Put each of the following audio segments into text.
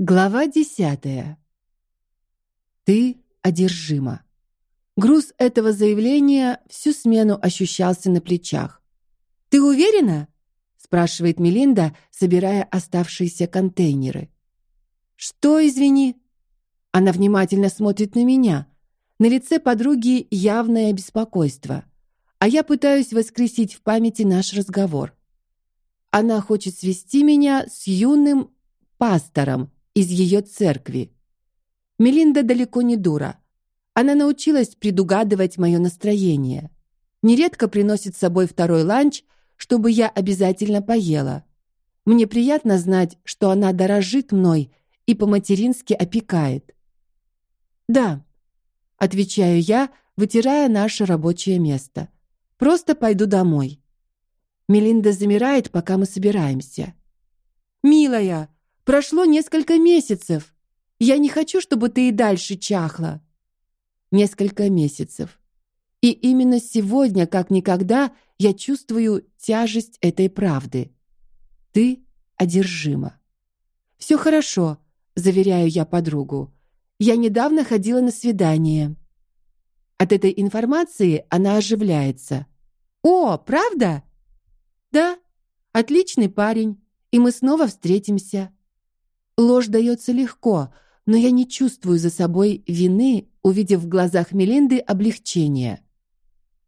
Глава десятая. Ты одержима. Груз этого заявления всю смену ощущался на плечах. Ты уверена? спрашивает Мелинда, собирая оставшиеся контейнеры. Что, извини? Она внимательно смотрит на меня. На лице подруги явное беспокойство, а я пытаюсь воскресить в памяти наш разговор. Она хочет свести меня с юным пастором, из ее церкви. Мелинда далеко не дура. Она научилась предугадывать мое настроение. Нередко приносит с собой второй ланч, чтобы я обязательно поела. Мне приятно знать, что она дорожит мной и по-матерински опекает. Да, отвечаю я, вытирая наше рабочее место. Просто пойду домой. Мелинда замирает, пока мы собираемся. Милая, Прошло несколько месяцев. Я не хочу, чтобы ты и дальше чахла. Несколько месяцев. И именно сегодня, как никогда, я чувствую тяжесть этой правды. Ты одержима. Все хорошо, заверяю я подругу. Я недавно ходила на свидание. От этой информации она оживляется. О, правда? Да, отличный парень, и мы снова встретимся. Ложь дается легко, но я не чувствую за собой вины, увидев в глазах Мелинды облегчение.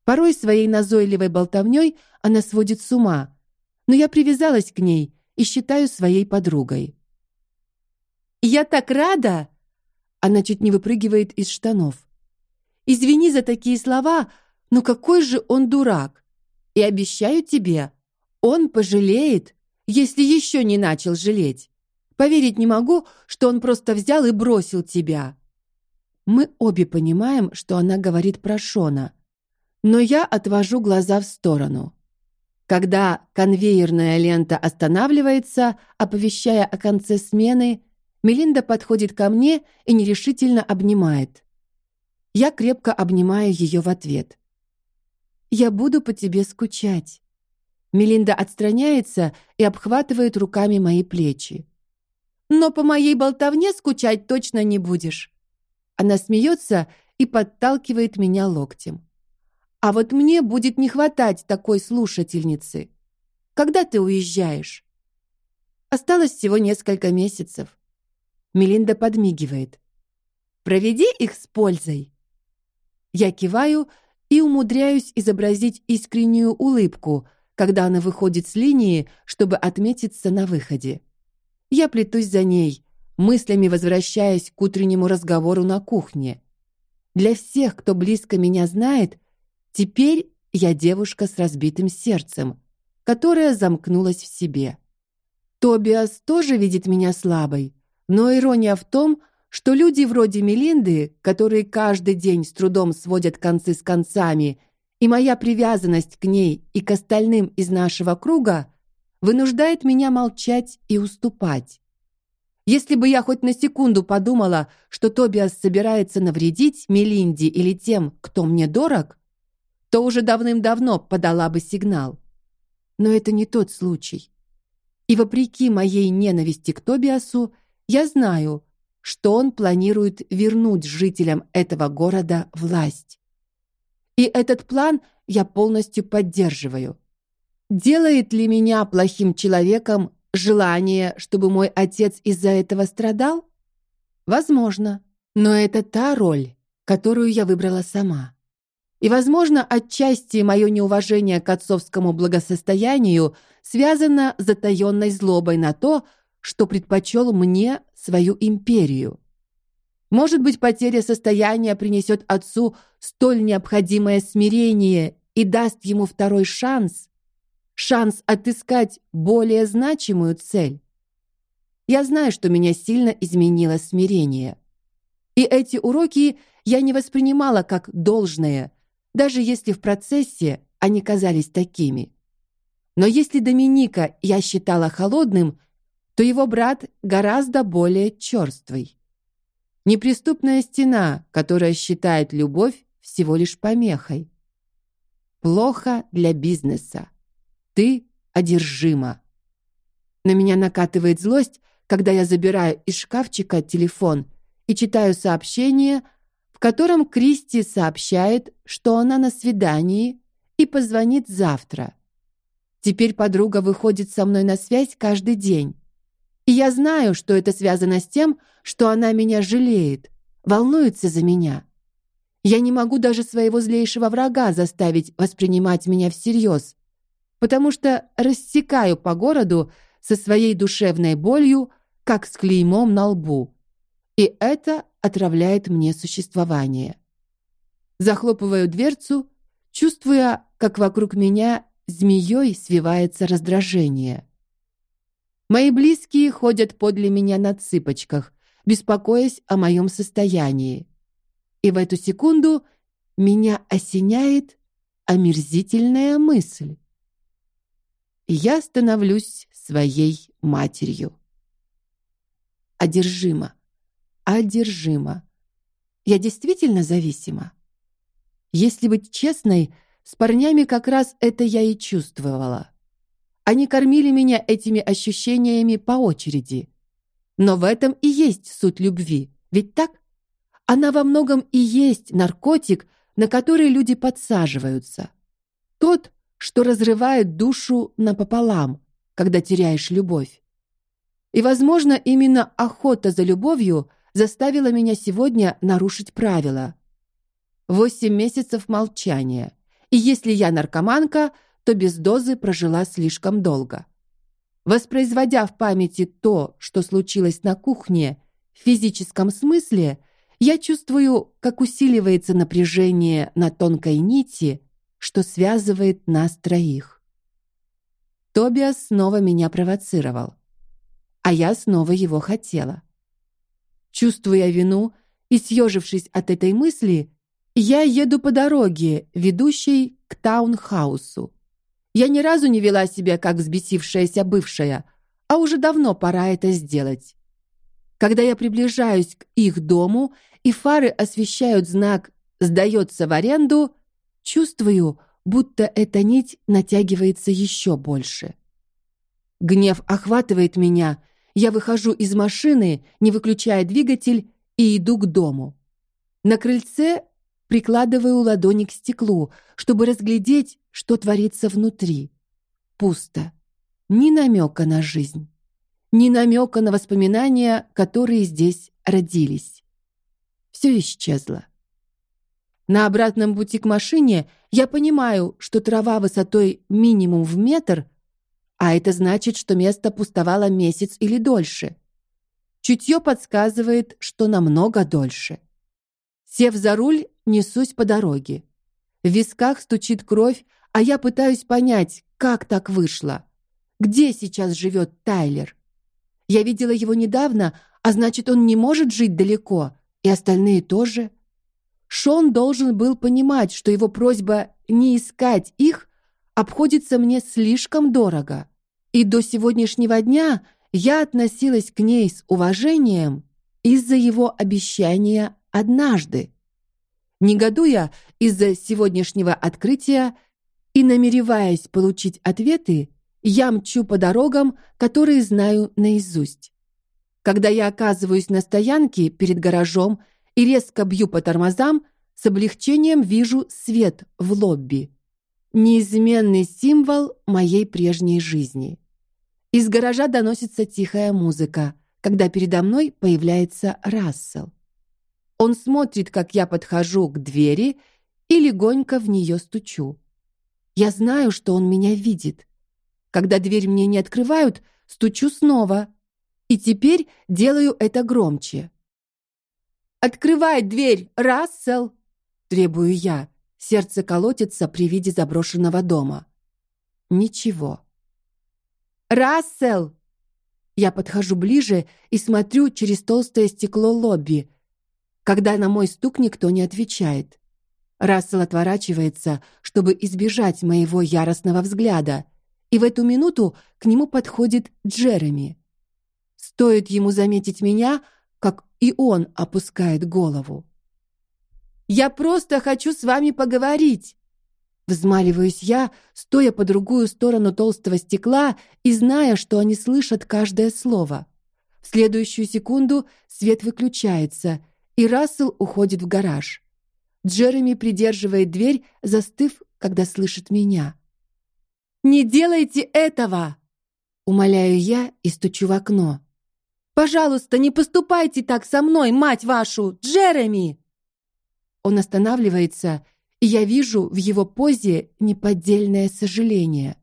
Порой своей назойливой болтовней она сводит с ума, но я привязалась к ней и считаю своей подругой. Я так рада! Она чуть не выпрыгивает из штанов. Извини за такие слова, но какой же он дурак! И обещаю тебе, он пожалеет, если еще не начал жалеть. Поверить не могу, что он просто взял и бросил тебя. Мы обе понимаем, что она говорит про Шона, но я отвожу глаза в сторону. Когда конвейерная лента останавливается, оповещая о конце смены, Мелинда подходит ко мне и нерешительно обнимает. Я крепко обнимаю ее в ответ. Я буду по тебе скучать. Мелинда отстраняется и обхватывает руками мои плечи но по моей болтовне скучать точно не будешь. Она смеется и подталкивает меня локтем. А вот мне будет не хватать такой слушательницы. Когда ты уезжаешь? Осталось всего несколько месяцев. Мелинда подмигивает. Проведи их с пользой. Я киваю и умудряюсь изобразить искреннюю улыбку, когда она выходит с линии, чтобы отметиться на выходе. Я плетусь за ней, мыслями возвращаясь к утреннему разговору на кухне. Для всех, кто близко меня знает, теперь я девушка с разбитым сердцем, которая замкнулась в себе. Тобиас тоже видит меня слабой, но ирония в том, что люди вроде Мелинды, которые каждый день с трудом сводят концы с концами, и моя привязанность к ней и к остальным из нашего круга вынуждает меня молчать и уступать. Если бы я хоть на секунду подумала, что Тобиас собирается навредить Мелинде или тем, кто мне дорог, то уже давным-давно подала бы сигнал. Но это не тот случай. И вопреки моей ненависти к Тобиасу, я знаю, что он планирует вернуть жителям этого города власть. И этот план я полностью поддерживаю. Делает ли меня плохим человеком желание, чтобы мой отец из-за этого страдал? Возможно, но это та роль, которую я выбрала сама. И, возможно, отчасти мое неуважение к отцовскому благосостоянию связано с затаенной злобой на то, что предпочел мне свою империю. Может быть, потеря состояния принесет отцу столь необходимое смирение и даст ему второй шанс, шанс отыскать более значимую цель. Я знаю, что меня сильно изменило смирение. И эти уроки я не воспринимала как должное, даже если в процессе они казались такими. Но если Доминика я считала холодным, то его брат гораздо более черствый. Неприступная стена, которая считает любовь всего лишь помехой. Плохо для бизнеса. Ты одержима. На меня накатывает злость, когда я забираю из шкафчика телефон и читаю сообщение, в котором Кристи сообщает, что она на свидании и позвонит завтра. Теперь подруга выходит со мной на связь каждый день. И я знаю, что это связано с тем, что она меня жалеет, волнуется за меня. Я не могу даже своего злейшего врага заставить воспринимать меня всерьез, потому что рассекаю по городу со своей душевной болью, как с клеймом на лбу. И это отравляет мне существование. Захлопываю дверцу, чувствуя, как вокруг меня змеей свивается раздражение. Мои близкие ходят подле меня на цыпочках, беспокоясь о моем состоянии. И в эту секунду меня осеняет омерзительная мысль. Я становлюсь своей матерью. Одержима, одержима. Я действительно зависима. Если быть честной, с парнями как раз это я и чувствовала. Они кормили меня этими ощущениями по очереди. Но в этом и есть суть любви. Ведь так? Она во многом и есть наркотик, на который люди подсаживаются. Тот, что разрывает душу напополам, когда теряешь любовь. И, возможно, именно охота за любовью заставила меня сегодня нарушить правила. Восемь месяцев молчания. И если я наркоманка, то без дозы прожила слишком долго. Воспроизводя в памяти то, что случилось на кухне, в физическом смысле, я чувствую, как усиливается напряжение на тонкой нити, что связывает нас троих. Тобиас снова меня провоцировал, а я снова его хотела. Чувствуя вину и съежившись от этой мысли, я еду по дороге, ведущей к таунхаусу. Я ни разу не вела себя как взбесившаяся бывшая, а уже давно пора это сделать. Когда я приближаюсь к их дому и фары освещают знак «Сдается в аренду», чувствую, будто эта нить натягивается еще больше. Гнев охватывает меня. Я выхожу из машины, не выключая двигатель, и иду к дому. На крыльце прикладываю ладони к стеклу, чтобы разглядеть, что творится внутри. Пусто. Ни намека на жизнь, ни намека на воспоминания, которые здесь родились. Все исчезло. На обратном пути к машине я понимаю, что трава высотой минимум в метр, а это значит, что место пустовало месяц или дольше. Чутье подсказывает, что намного дольше. Сев за руль, несусь по дороге. В висках стучит кровь, а я пытаюсь понять, как так вышло. Где сейчас живет Тайлер? Я видела его недавно, а значит, он не может жить далеко, и остальные тоже. Шон должен был понимать, что его просьба не искать их обходится мне слишком дорого. И до сегодняшнего дня я относилась к ней с уважением из-за его обещания однажды. Негодуя из-за сегодняшнего открытия и намереваясь получить ответы, я мчу по дорогам, которые знаю наизусть. Когда я оказываюсь на стоянке перед гаражом и резко бью по тормозам, с облегчением вижу свет в лобби. Неизменный символ моей прежней жизни. Из гаража доносится тихая музыка, когда передо мной появляется Рассел. Он смотрит, как я подхожу к двери и легонько в нее стучу. Я знаю, что он меня видит. Когда дверь мне не открывают, стучу снова. И теперь делаю это громче. Открывай дверь, Рассел, требую я. Сердце колотится при виде заброшенного дома. Ничего. Рассел. Я подхожу ближе и смотрю через толстое стекло лобби когда на мой стук никто не отвечает. Рассел отворачивается, чтобы избежать моего яростного взгляда, и в эту минуту к нему подходит Джереми. Стоит ему заметить меня, и он опускает голову. Я просто хочу с вами поговорить. Взмаливаюсь я, стоя по другую сторону толстого стекла и зная, что они слышат каждое слово. В следующую секунду свет выключается, и Рассел уходит в гараж. Джереми придерживает дверь, застыв, когда слышит меня. Не делайте этого, умоляю я и стучу в окно. Пожалуйста, не поступайте так со мной, мать вашу, Джереми. Он останавливается, и я вижу в его позе неподдельное сожаление.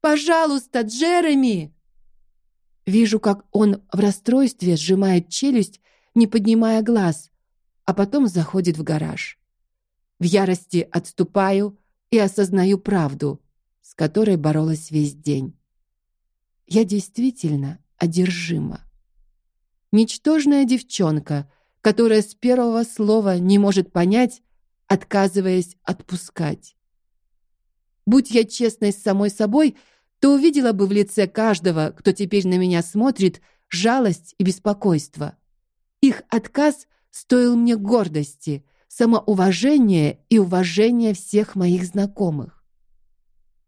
Пожалуйста, Джереми. Вижу, как он в расстройстве сжимает челюсть, не поднимая глаз, а потом заходит в гараж. В ярости отступаю и осознаю правду, с которой боролась весь день. Я действительно одержима. Ничтожная девчонка, которая с первого слова не может понять, отказываясь отпускать. Будь я честной с самой собой, то увидела бы в лице каждого, кто теперь на меня смотрит, жалость и беспокойство. Их отказ стоил мне гордости, самоуважения и уважения всех моих знакомых.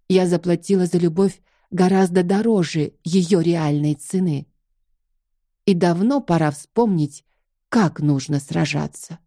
Я заплатила за любовь гораздо дороже ее реальной цены. И давно пора вспомнить, как нужно сражаться.